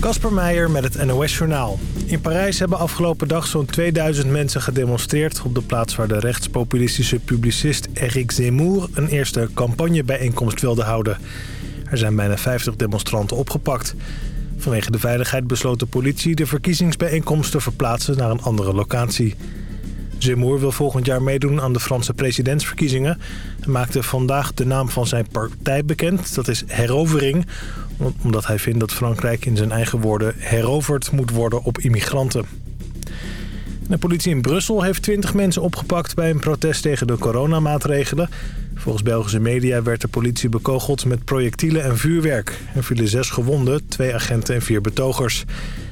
Kasper Meijer met het NOS-journaal. In Parijs hebben afgelopen dag zo'n 2000 mensen gedemonstreerd... op de plaats waar de rechtspopulistische publicist Eric Zemmour... een eerste campagnebijeenkomst wilde houden. Er zijn bijna 50 demonstranten opgepakt. Vanwege de veiligheid besloot de politie de verkiezingsbijeenkomst te verplaatsen naar een andere locatie. Zemmour wil volgend jaar meedoen aan de Franse presidentsverkiezingen... en maakte vandaag de naam van zijn partij bekend. Dat is Herovering, omdat hij vindt dat Frankrijk in zijn eigen woorden... heroverd moet worden op immigranten. De politie in Brussel heeft 20 mensen opgepakt bij een protest tegen de coronamaatregelen. Volgens Belgische media werd de politie bekogeld met projectielen en vuurwerk. Er vielen zes gewonden, twee agenten en vier betogers.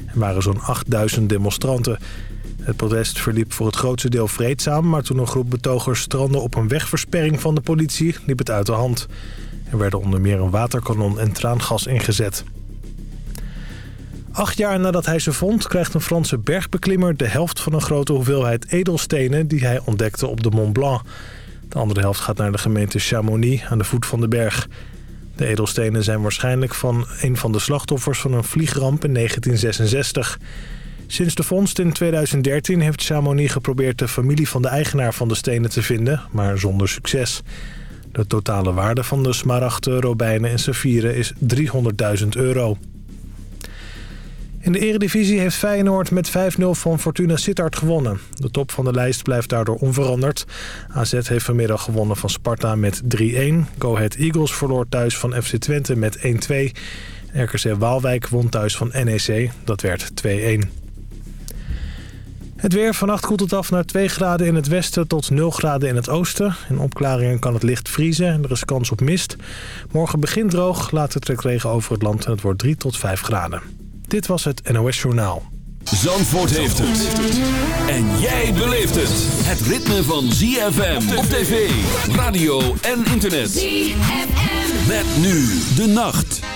Er waren zo'n 8000 demonstranten. Het protest verliep voor het grootste deel vreedzaam... maar toen een groep betogers strandde op een wegversperring van de politie... liep het uit de hand. Er werden onder meer een waterkanon en traangas ingezet. Acht jaar nadat hij ze vond, krijgt een Franse bergbeklimmer... de helft van een grote hoeveelheid edelstenen die hij ontdekte op de Mont Blanc. De andere helft gaat naar de gemeente Chamonix aan de voet van de berg. De edelstenen zijn waarschijnlijk van een van de slachtoffers van een vliegramp in 1966... Sinds de vondst in 2013 heeft Chamonix geprobeerd de familie van de eigenaar van de stenen te vinden, maar zonder succes. De totale waarde van de smaragden, robijnen en saffieren is 300.000 euro. In de eredivisie heeft Feyenoord met 5-0 van Fortuna Sittard gewonnen. De top van de lijst blijft daardoor onveranderd. AZ heeft vanmiddag gewonnen van Sparta met 3-1. Go Ahead Eagles verloor thuis van FC Twente met 1-2. RKC Waalwijk won thuis van NEC. Dat werd 2-1. Het weer. Vannacht koelt het af naar 2 graden in het westen tot 0 graden in het oosten. In opklaringen kan het licht vriezen en er is kans op mist. Morgen begint droog, later trekt regen over het land en het wordt 3 tot 5 graden. Dit was het NOS Journaal. Zandvoort heeft het. En jij beleeft het. Het ritme van ZFM op tv, radio en internet. ZFM. Met nu de nacht.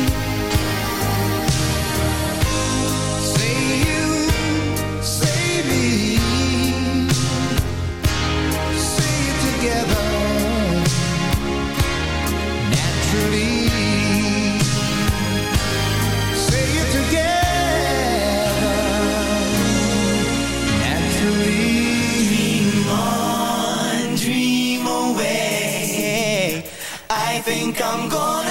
think I'm gonna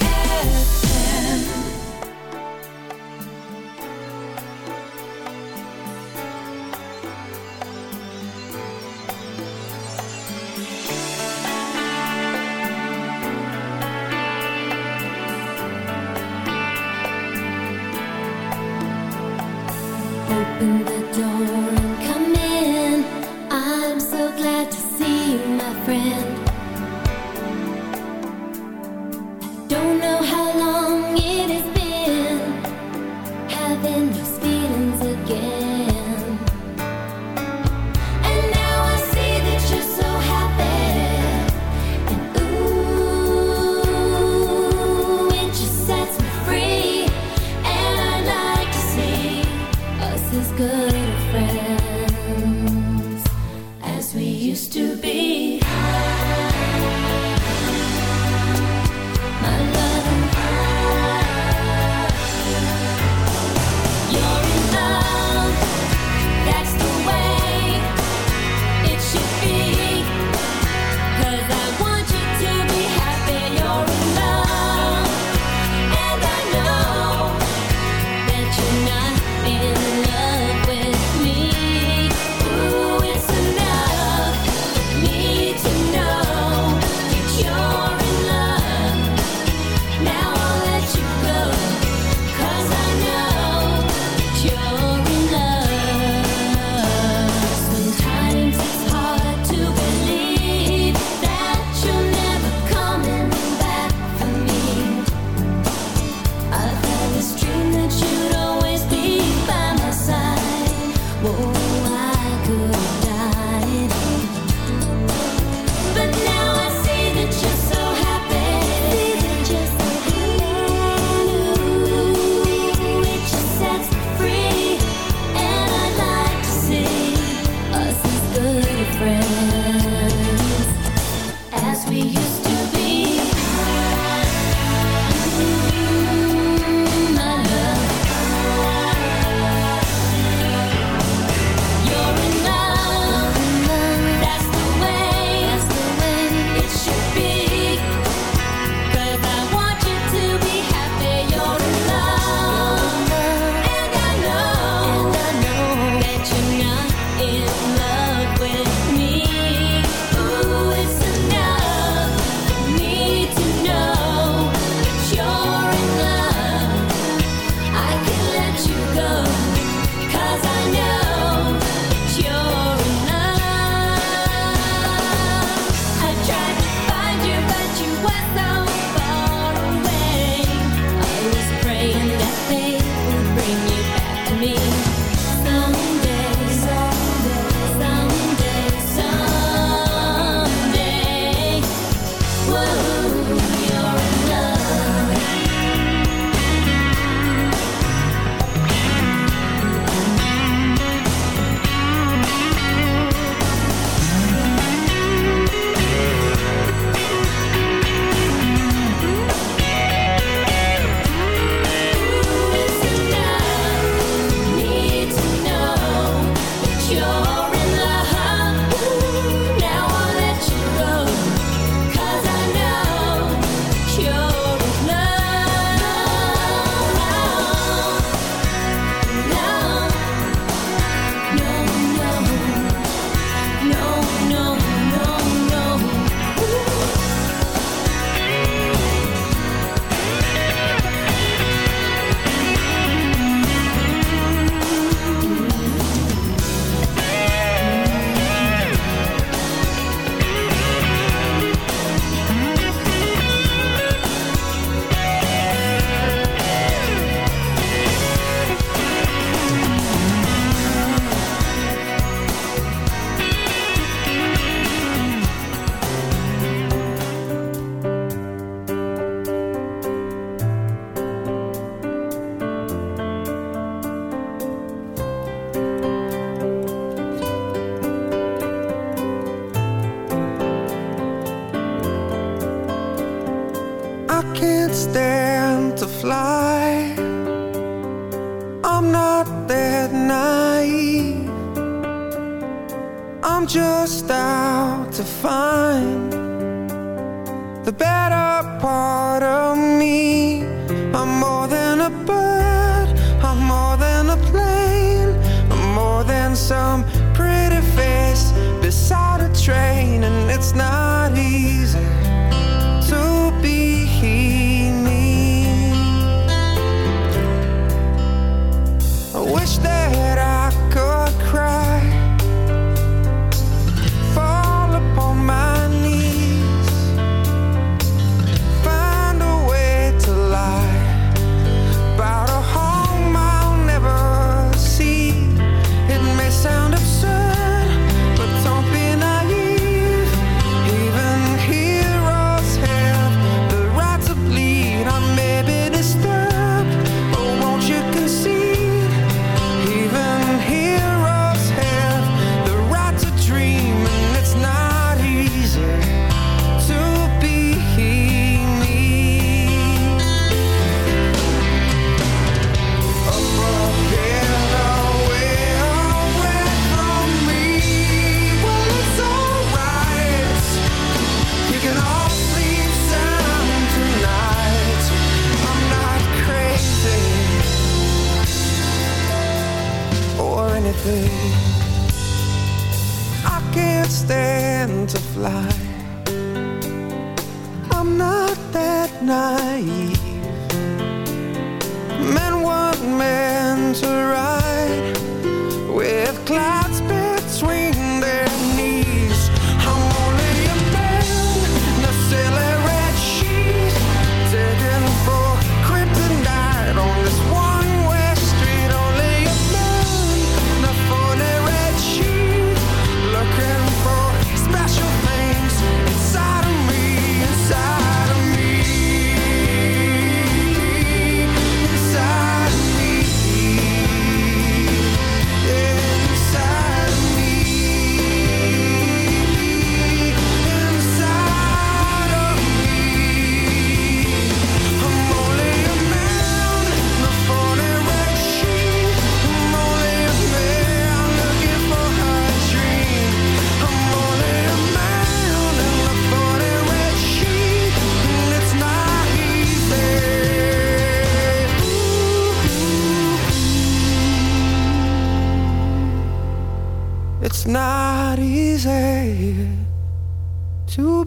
我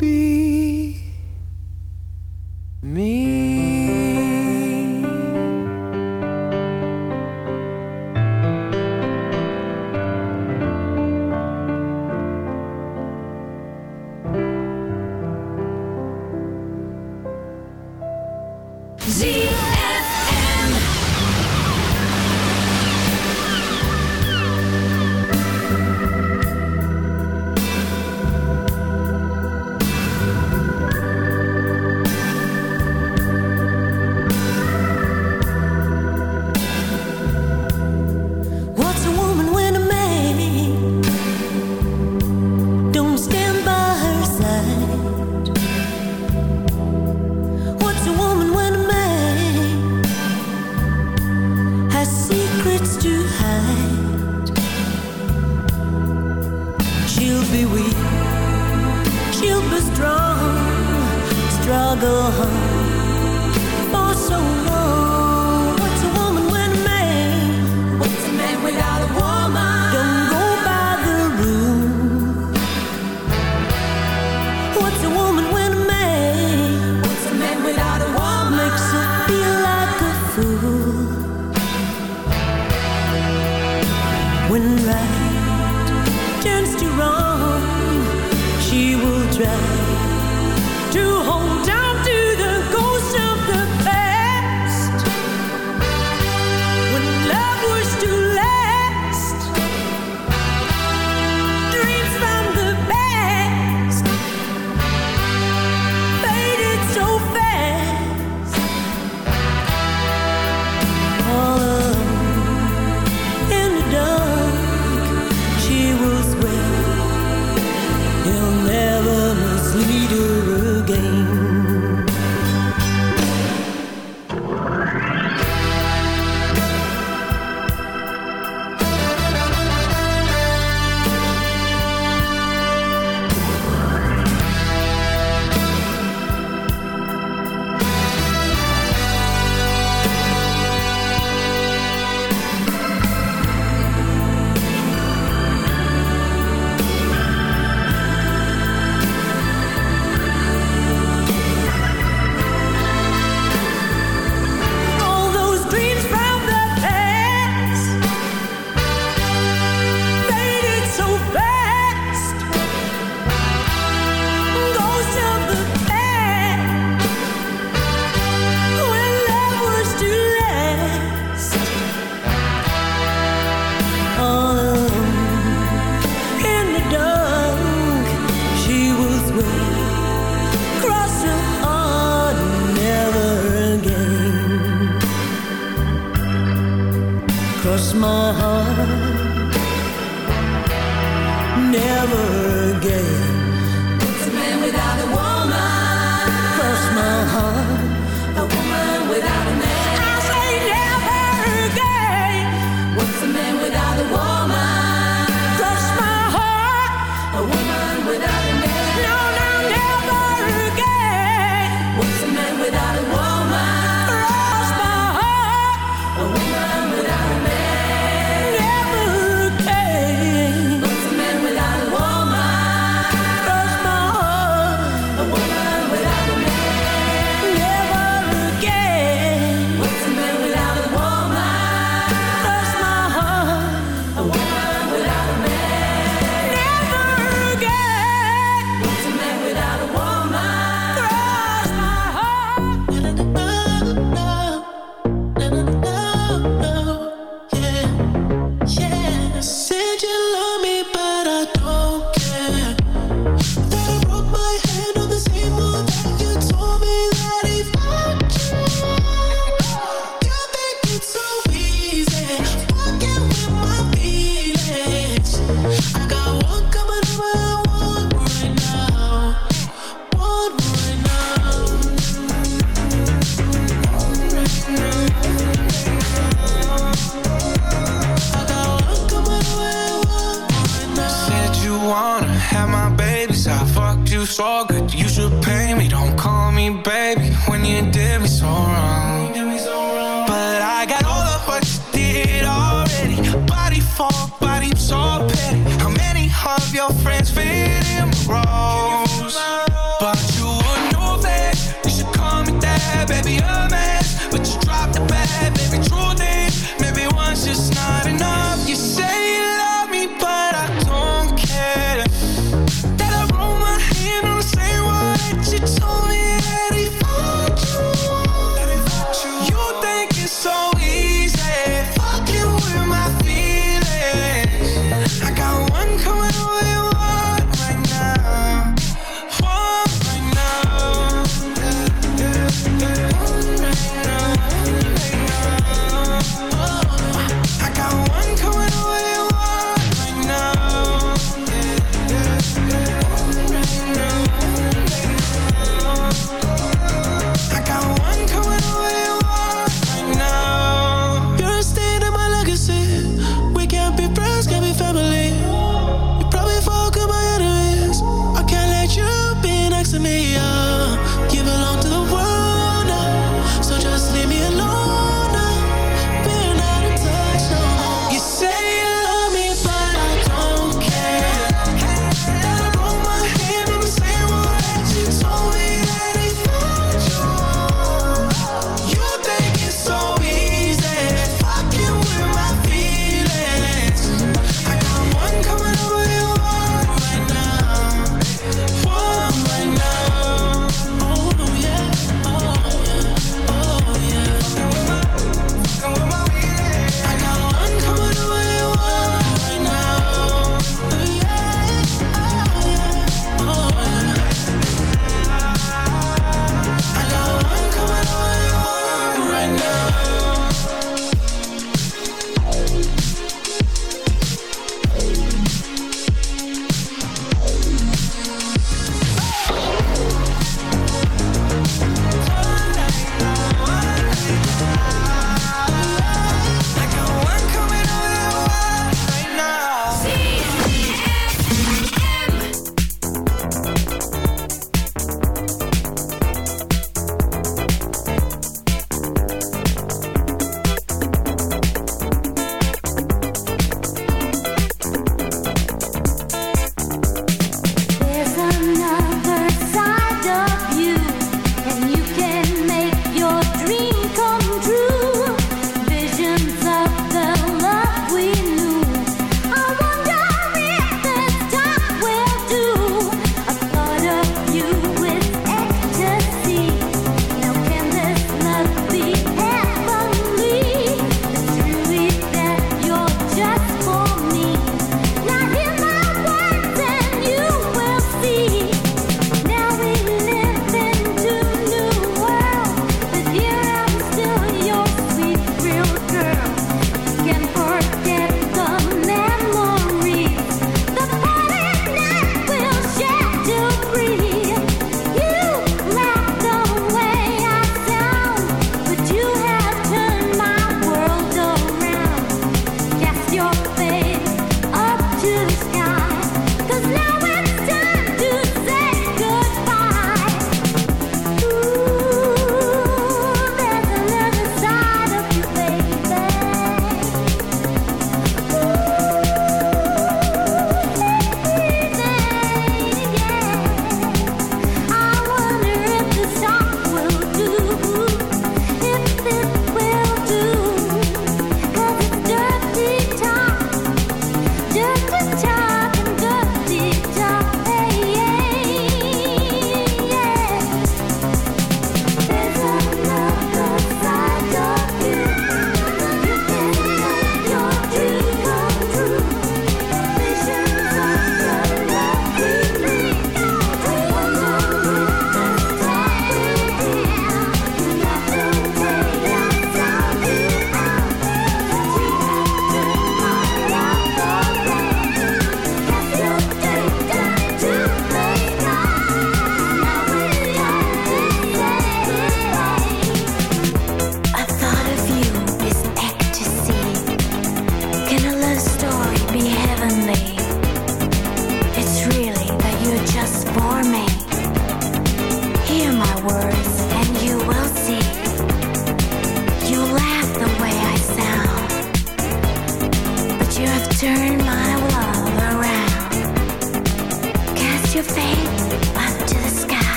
be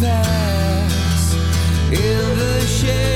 Pass in the shade.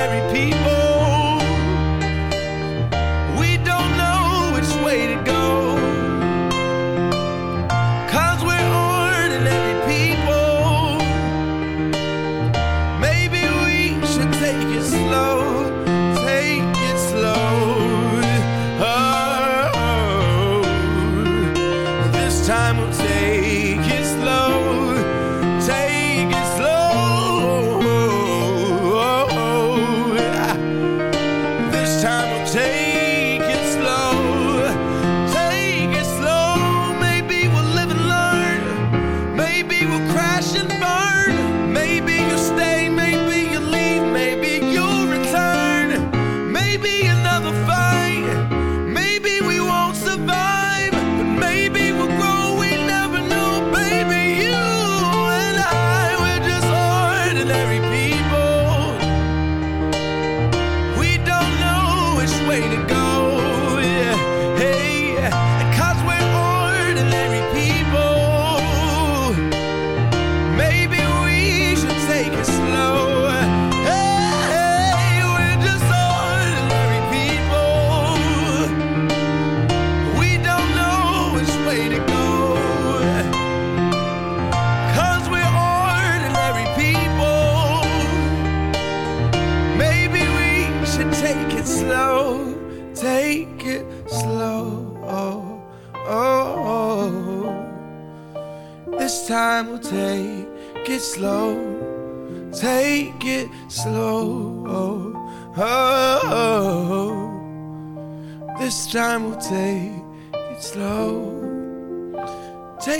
ordinary people.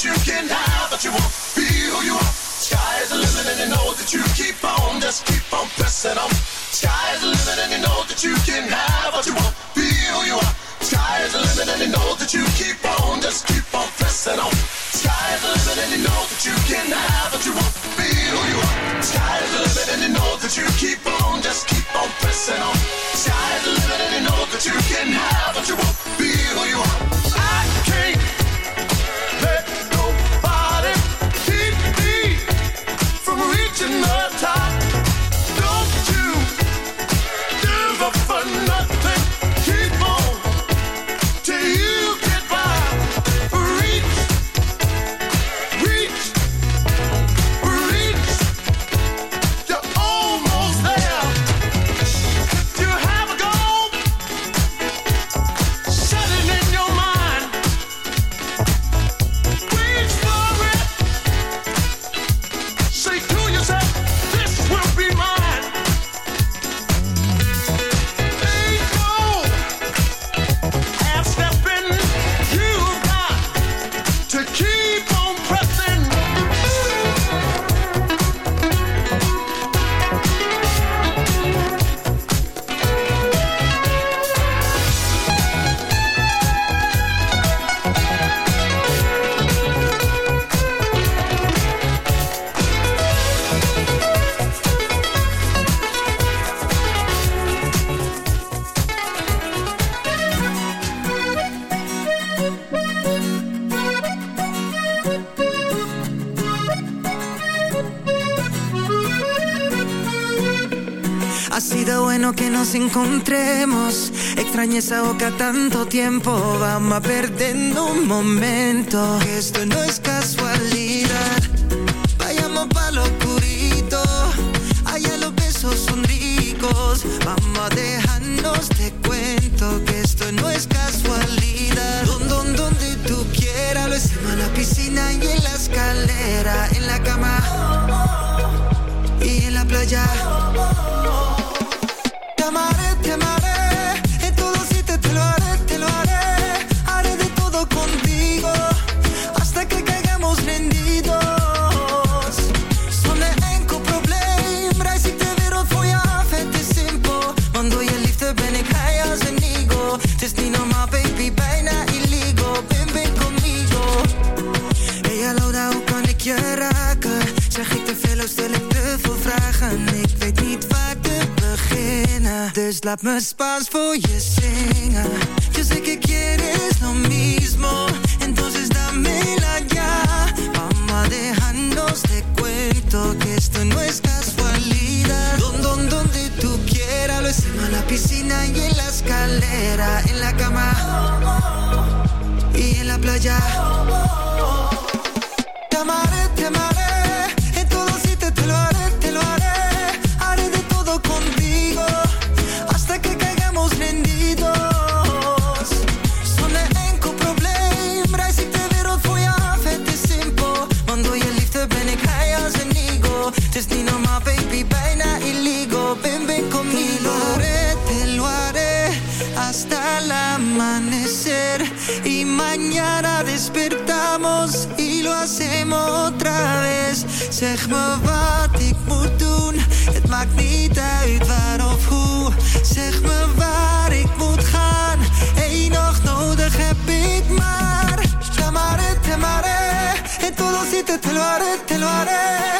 That you can have, but you won't be who you are. Sky is the limit, and you know that you keep on, just keep on pressing on. Sky is the limit, and you know that you can have, but you won't be who you are. Sky is the limit, and you know that you keep on, just keep on pressing on. Sky is the limit, and you know that you can have, but you won't be who you are. Sky is the limit, and you know that you keep on, just keep on pressing on. Sky is the limit, and you know that you can have, but you won't be who you are. I can't Ha sido bueno que nos encontremos. Extrañé esa boca tanto tiempo. Vamos a perdiendo un momento. Esto no es casualidad. Vayamos pa' lo oscurito. Allá los besos son ricos. Vamos a dejarnos de cuento. Que esto no es casualidad. Don, don, donde tú quieras. Lo hicimos en la piscina y en la escalera. En la cama y en la playa. Laat me Spaans voor je zingen. Yo sé que quieres lo mismo. Entonces dámela ya. Vamos a dejarnos de cuento que esto no es casualidad. Don, don, donde tú quieras. Lo hicimos en la piscina y en la escalera. En la cama y en la playa. Te amaré, te amaré, y lo hacemos otra vez. Zeg me wat ik moet doen, het maakt niet uit waar of hoe. Zeg me waar ik moet gaan, één nog nodig heb ik maar. Te te en todo si te, te lo haré, te lo haré.